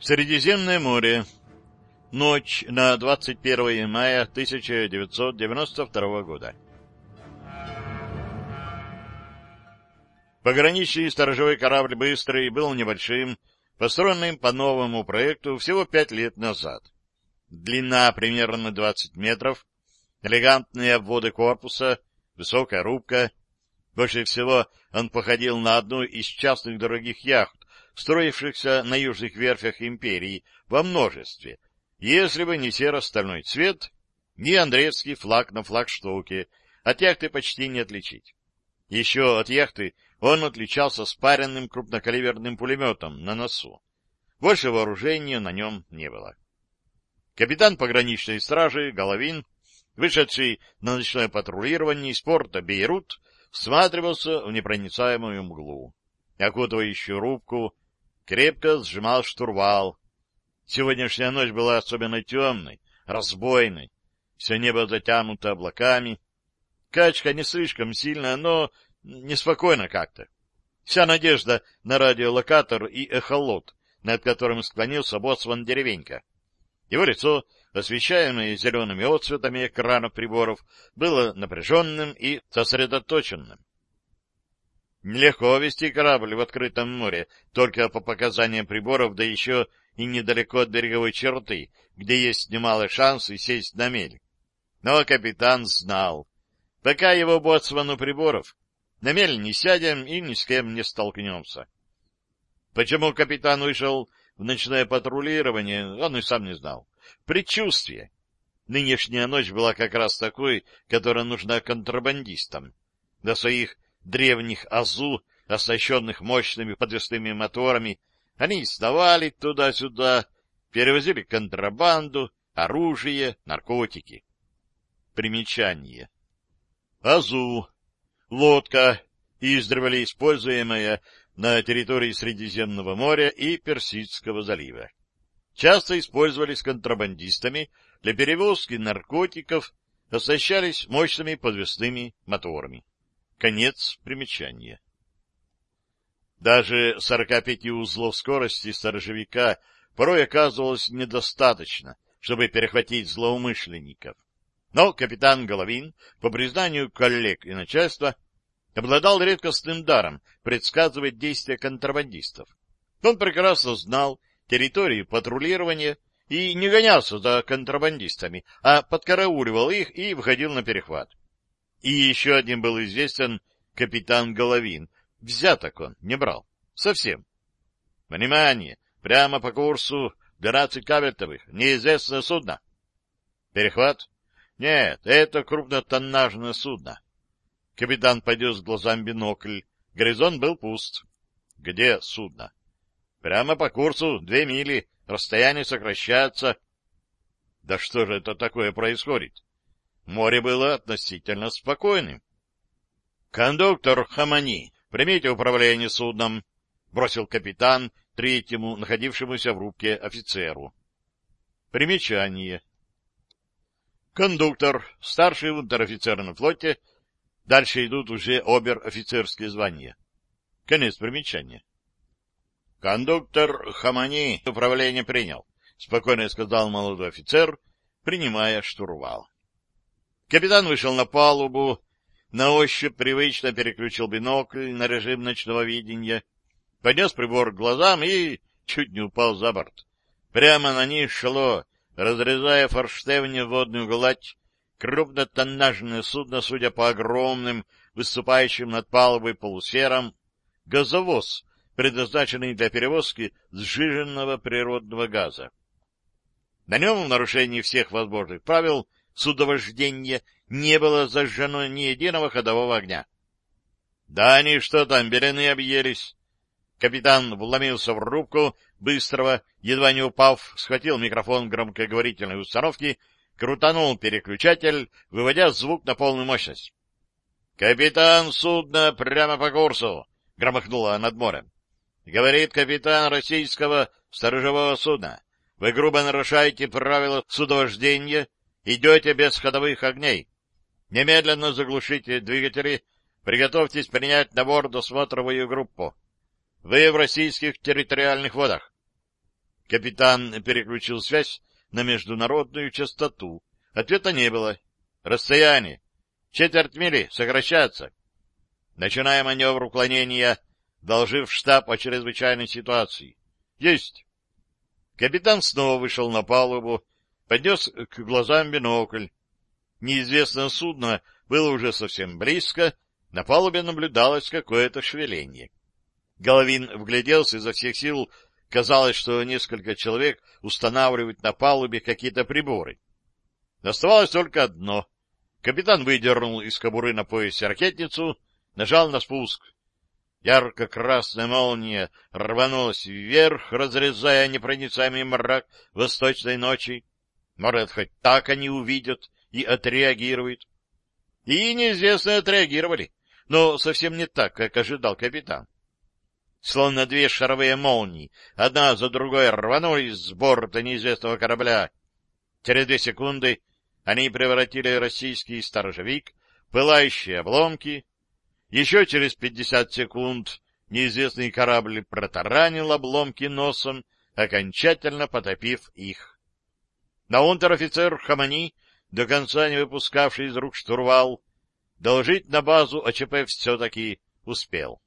Средиземное море. Ночь на 21 мая 1992 года. Пограничный сторожевой корабль «Быстрый» был небольшим, построенным по новому проекту всего пять лет назад. Длина примерно 20 метров, элегантные обводы корпуса, высокая рубка. Больше всего он походил на одну из частных дорогих яхт, строившихся на южных верфях империи во множестве, если бы не серо-стальной цвет, ни андреевский флаг на флагштоке, от яхты почти не отличить. Еще от яхты он отличался спаренным крупнокалиберным пулеметом на носу. Больше вооружения на нем не было. Капитан пограничной стражи Головин, вышедший на ночное патрулирование из порта Бейрут, всматривался в непроницаемую мглу, окутывающую рубку крепко сжимал штурвал. Сегодняшняя ночь была особенно темной, разбойной. Все небо затянуто облаками. Качка не слишком сильная, но неспокойно как-то. Вся надежда на радиолокатор и эхолот, над которым склонился боцман деревенька. Его лицо, освещаемое зелеными отцветами экранов приборов, было напряженным и сосредоточенным. Нелегко вести корабль в открытом море, только по показаниям приборов, да еще и недалеко от береговой черты, где есть немалый шанс и сесть на мель. Но капитан знал, пока его боцману приборов, на мель не сядем и ни с кем не столкнемся. Почему капитан вышел в ночное патрулирование, он и сам не знал. Предчувствие. Нынешняя ночь была как раз такой, которая нужна контрабандистам. До своих древних АЗУ, оснащенных мощными подвесными моторами, они сновали туда-сюда, перевозили контрабанду, оружие, наркотики. Примечание. АЗУ. Лодка, издревле используемая на территории Средиземного моря и Персидского залива. Часто использовались контрабандистами для перевозки наркотиков, оснащались мощными подвесными моторами. Конец примечания. Даже 45 узлов скорости сторожевика порой оказывалось недостаточно, чтобы перехватить злоумышленников. Но капитан Головин, по признанию коллег и начальства, обладал редкостным даром предсказывать действия контрабандистов. Он прекрасно знал территории патрулирования и не гонялся за контрабандистами, а подкарауливал их и выходил на перехват. И еще один был известен капитан Головин. Взяток он не брал. Совсем. Внимание! Прямо по курсу 12 кабельтовых. Неизвестное судно. Перехват? Нет, это крупнотоннажное судно. Капитан поднес глазам бинокль. Горизонт был пуст. Где судно? Прямо по курсу, две мили. Расстояние сокращается. Да что же это такое происходит? Море было относительно спокойным. — Кондуктор Хамани, примите управление судном, — бросил капитан третьему, находившемуся в рубке офицеру. Примечание. Кондуктор, старший унтер-офицер на флоте, дальше идут уже обер-офицерские звания. Конец примечания. — Кондуктор Хамани управление принял, — спокойно сказал молодой офицер, принимая штурвал. Капитан вышел на палубу, на ощупь привычно переключил бинокль на режим ночного видения, поднес прибор к глазам и чуть не упал за борт. Прямо на них шло, разрезая форштевни водную гладь, крупнотоннажное судно, судя по огромным, выступающим над палубой полусферам, газовоз, предназначенный для перевозки сжиженного природного газа. На нем, в нарушении всех возможных правил, судовождения не было зажжено ни единого ходового огня. — Да они что там, белены объелись? Капитан вломился в рубку, быстрого, едва не упав, схватил микрофон громкоговорительной установки, крутанул переключатель, выводя звук на полную мощность. — Капитан судна прямо по курсу! — громыхнуло над морем. — Говорит капитан российского сторожевого судна. Вы грубо нарушаете правила судовождения Идете без ходовых огней. Немедленно заглушите двигатели. Приготовьтесь принять на борт досмотровую группу. Вы в российских территориальных водах. Капитан переключил связь на международную частоту. Ответа не было. Расстояние. Четверть мили. Сокращаться. Начинаем маневр уклонения, должив штаб о чрезвычайной ситуации. Есть. Капитан снова вышел на палубу, поднес к глазам бинокль. Неизвестное судно было уже совсем близко, на палубе наблюдалось какое-то шевеление. Головин вгляделся изо всех сил, казалось, что несколько человек устанавливают на палубе какие-то приборы. Оставалось только одно. Капитан выдернул из кобуры на поясе ракетницу, нажал на спуск. Ярко-красная молния рванулась вверх, разрезая непроницаемый мрак восточной ночи. Может, хоть так они увидят и отреагируют. И неизвестно отреагировали, но совсем не так, как ожидал капитан. Словно две шаровые молнии, одна за другой рванулись с борта неизвестного корабля. Через две секунды они превратили российский сторожевик в пылающие обломки. Еще через пятьдесят секунд неизвестный корабль протаранил обломки носом, окончательно потопив их. На унтер-офицер Хамани, до конца не выпускавший из рук штурвал, доложить на базу АЧП все-таки успел.